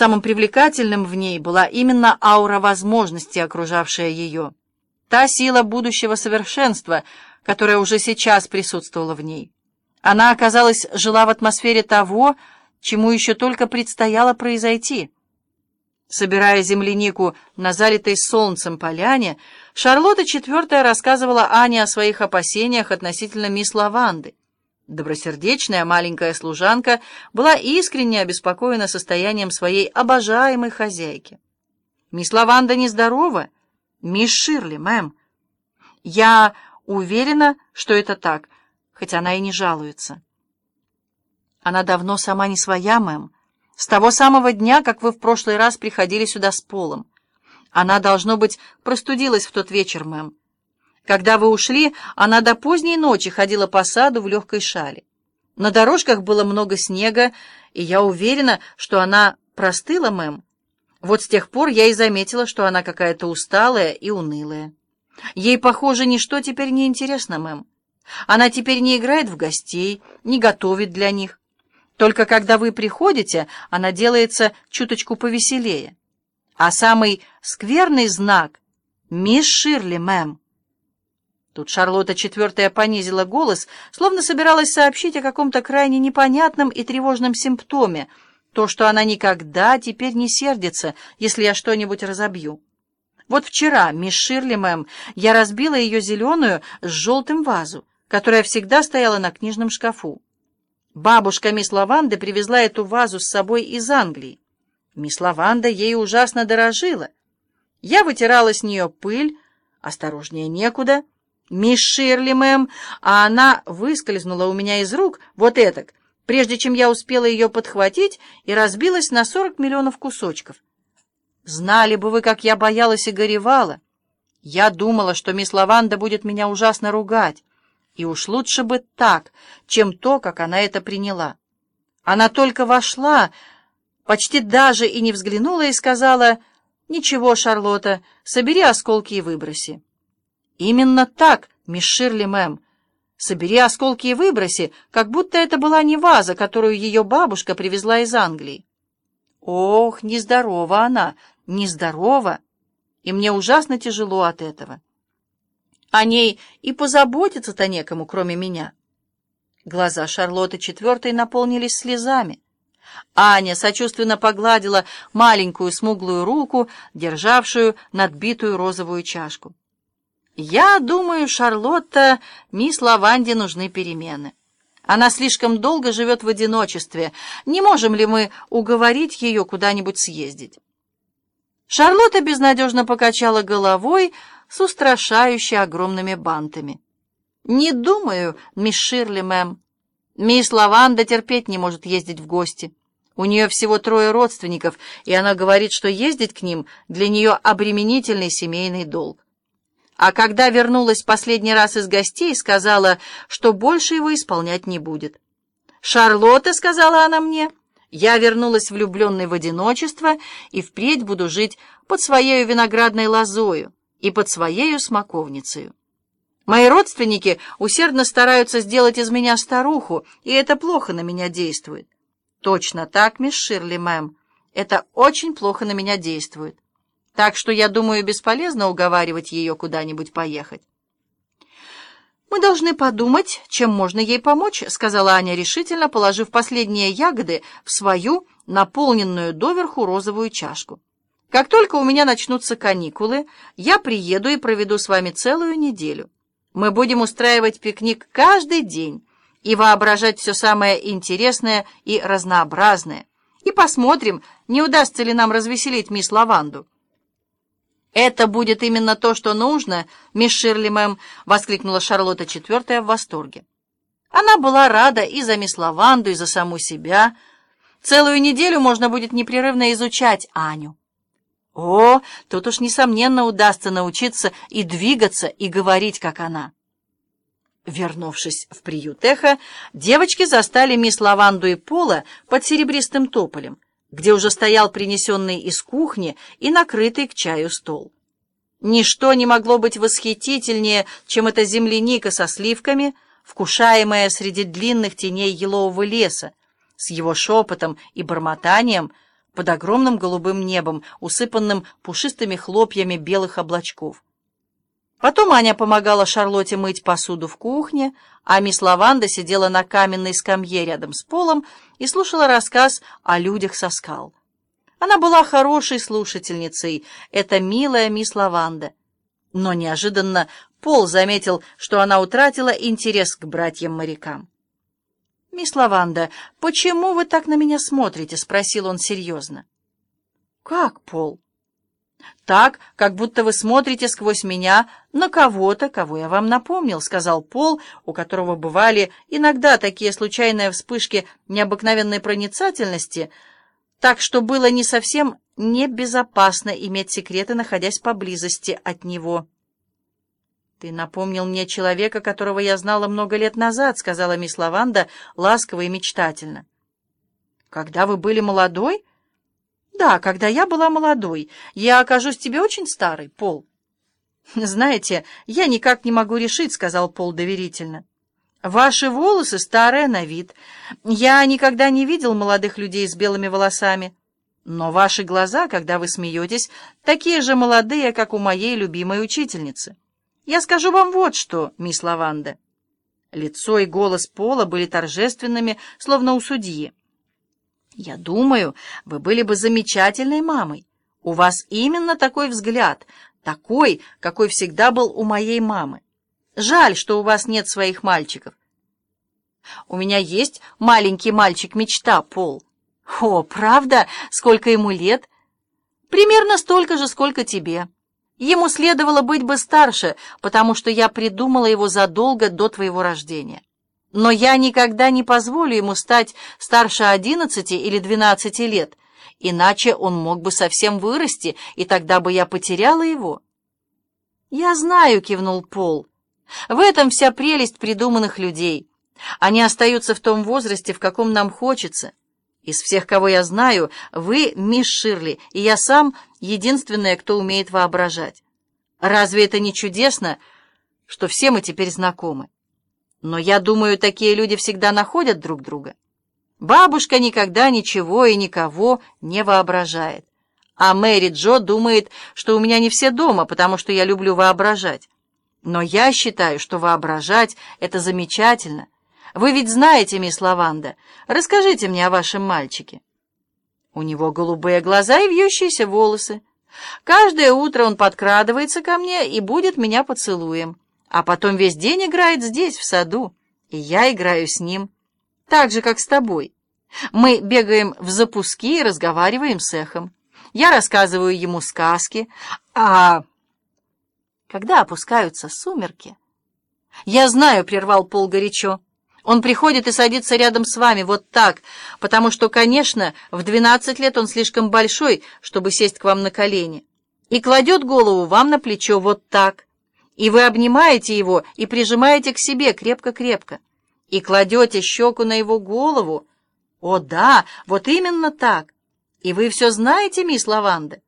Самым привлекательным в ней была именно аура возможности, окружавшая ее. Та сила будущего совершенства, которая уже сейчас присутствовала в ней. Она, оказалась, жила в атмосфере того, чему еще только предстояло произойти. Собирая землянику на залитой солнцем поляне, Шарлотта IV рассказывала Ане о своих опасениях относительно мисс Лаванды. Добросердечная маленькая служанка была искренне обеспокоена состоянием своей обожаемой хозяйки. «Мисс Лаванда нездорова?» «Мисс Ширли, мэм». «Я уверена, что это так, хоть она и не жалуется». «Она давно сама не своя, мэм. С того самого дня, как вы в прошлый раз приходили сюда с полом. Она, должно быть, простудилась в тот вечер, мэм. Когда вы ушли, она до поздней ночи ходила по саду в легкой шале. На дорожках было много снега, и я уверена, что она простыла, мэм. Вот с тех пор я и заметила, что она какая-то усталая и унылая. Ей, похоже, ничто теперь не интересно, мэм. Она теперь не играет в гостей, не готовит для них. Только когда вы приходите, она делается чуточку повеселее. А самый скверный знак — «Мисс Ширли, мэм». Тут Шарлотта четвертая понизила голос, словно собиралась сообщить о каком-то крайне непонятном и тревожном симптоме, то, что она никогда теперь не сердится, если я что-нибудь разобью. Вот вчера, мисс Ширли, мэм, я разбила ее зеленую с желтым вазу, которая всегда стояла на книжном шкафу. Бабушка мисс Лаванды привезла эту вазу с собой из Англии. Мисс Лаванда ей ужасно дорожила. Я вытирала с нее пыль, осторожнее некуда — «Мисс Ширли, мэм!» А она выскользнула у меня из рук вот этак, прежде чем я успела ее подхватить и разбилась на сорок миллионов кусочков. Знали бы вы, как я боялась и горевала. Я думала, что мисс Лаванда будет меня ужасно ругать, и уж лучше бы так, чем то, как она это приняла. Она только вошла, почти даже и не взглянула и сказала, «Ничего, Шарлотта, собери осколки и выброси». «Именно так, мисс Ширли, мэм. Собери осколки и выброси, как будто это была не ваза, которую ее бабушка привезла из Англии». «Ох, нездорова она, нездорова, и мне ужасно тяжело от этого. О ней и позаботиться-то некому, кроме меня». Глаза Шарлотты четвертой наполнились слезами. Аня сочувственно погладила маленькую смуглую руку, державшую надбитую розовую чашку. «Я думаю, Шарлотта, мисс Лаванде нужны перемены. Она слишком долго живет в одиночестве. Не можем ли мы уговорить ее куда-нибудь съездить?» Шарлотта безнадежно покачала головой с устрашающе огромными бантами. «Не думаю, мисс Ширли, мэм. Мисс Лаванда терпеть не может ездить в гости. У нее всего трое родственников, и она говорит, что ездить к ним для нее обременительный семейный долг а когда вернулась последний раз из гостей, сказала, что больше его исполнять не будет. «Шарлотта», — сказала она мне, — «я вернулась влюбленной в одиночество и впредь буду жить под своею виноградной лозою и под своею смоковницей. Мои родственники усердно стараются сделать из меня старуху, и это плохо на меня действует». «Точно так, мисс Ширли, мэм, это очень плохо на меня действует». Так что, я думаю, бесполезно уговаривать ее куда-нибудь поехать. «Мы должны подумать, чем можно ей помочь», — сказала Аня решительно, положив последние ягоды в свою наполненную доверху розовую чашку. «Как только у меня начнутся каникулы, я приеду и проведу с вами целую неделю. Мы будем устраивать пикник каждый день и воображать все самое интересное и разнообразное. И посмотрим, не удастся ли нам развеселить мисс Лаванду». «Это будет именно то, что нужно, мисс Ширли, мэм!» — воскликнула Шарлотта четвертая в восторге. Она была рада и за мисс Лаванду, и за саму себя. Целую неделю можно будет непрерывно изучать Аню. О, тут уж, несомненно, удастся научиться и двигаться, и говорить, как она. Вернувшись в приют эхо, девочки застали мисс Лаванду и Пола под серебристым тополем — где уже стоял принесенный из кухни и накрытый к чаю стол. Ничто не могло быть восхитительнее, чем эта земляника со сливками, вкушаемая среди длинных теней елового леса, с его шепотом и бормотанием, под огромным голубым небом, усыпанным пушистыми хлопьями белых облачков. Потом Аня помогала Шарлотте мыть посуду в кухне, а мисс Лаванда сидела на каменной скамье рядом с полом и слушала рассказ о людях со скал. Она была хорошей слушательницей, эта милая мисс Лаванда. Но неожиданно Пол заметил, что она утратила интерес к братьям-морякам. «Мисс Лаванда, почему вы так на меня смотрите?» — спросил он серьезно. «Как, Пол?» «Так, как будто вы смотрите сквозь меня на кого-то, кого я вам напомнил», — сказал Пол, у которого бывали иногда такие случайные вспышки необыкновенной проницательности, так что было не совсем небезопасно иметь секреты, находясь поблизости от него. «Ты напомнил мне человека, которого я знала много лет назад», — сказала мисс Лаванда ласково и мечтательно. «Когда вы были молодой?» «Да, когда я была молодой. Я окажусь тебе очень старый, Пол». «Знаете, я никак не могу решить», — сказал Пол доверительно. «Ваши волосы старые на вид. Я никогда не видел молодых людей с белыми волосами. Но ваши глаза, когда вы смеетесь, такие же молодые, как у моей любимой учительницы». Я скажу вам вот что, мисс Лаванда. Лицо и голос Пола были торжественными, словно у судьи. Я думаю, вы были бы замечательной мамой. У вас именно такой взгляд, такой, какой всегда был у моей мамы. Жаль, что у вас нет своих мальчиков. У меня есть маленький мальчик-мечта, Пол. О, правда? Сколько ему лет? Примерно столько же, сколько тебе. Ему следовало быть бы старше, потому что я придумала его задолго до твоего рождения. Но я никогда не позволю ему стать старше одиннадцати или двенадцати лет, иначе он мог бы совсем вырасти, и тогда бы я потеряла его. «Я знаю», — кивнул Пол. «В этом вся прелесть придуманных людей. Они остаются в том возрасте, в каком нам хочется. Из всех, кого я знаю, вы, мисс Ширли, и я сам единственная, кто умеет воображать. Разве это не чудесно, что все мы теперь знакомы? Но я думаю, такие люди всегда находят друг друга. Бабушка никогда ничего и никого не воображает. А Мэри Джо думает, что у меня не все дома, потому что я люблю воображать. Но я считаю, что воображать — это замечательно — вы ведь знаете, мисс Лаванда. Расскажите мне о вашем мальчике. У него голубые глаза и вьющиеся волосы. Каждое утро он подкрадывается ко мне и будет меня поцелуем. А потом весь день играет здесь, в саду. И я играю с ним. Так же, как с тобой. Мы бегаем в запуски и разговариваем с эхом. Я рассказываю ему сказки, а... Когда опускаются сумерки... «Я знаю», — прервал Пол горячо, — он приходит и садится рядом с вами, вот так, потому что, конечно, в двенадцать лет он слишком большой, чтобы сесть к вам на колени, и кладет голову вам на плечо вот так, и вы обнимаете его и прижимаете к себе крепко-крепко, и кладете щеку на его голову. О да, вот именно так. И вы все знаете, мисс Лаванда?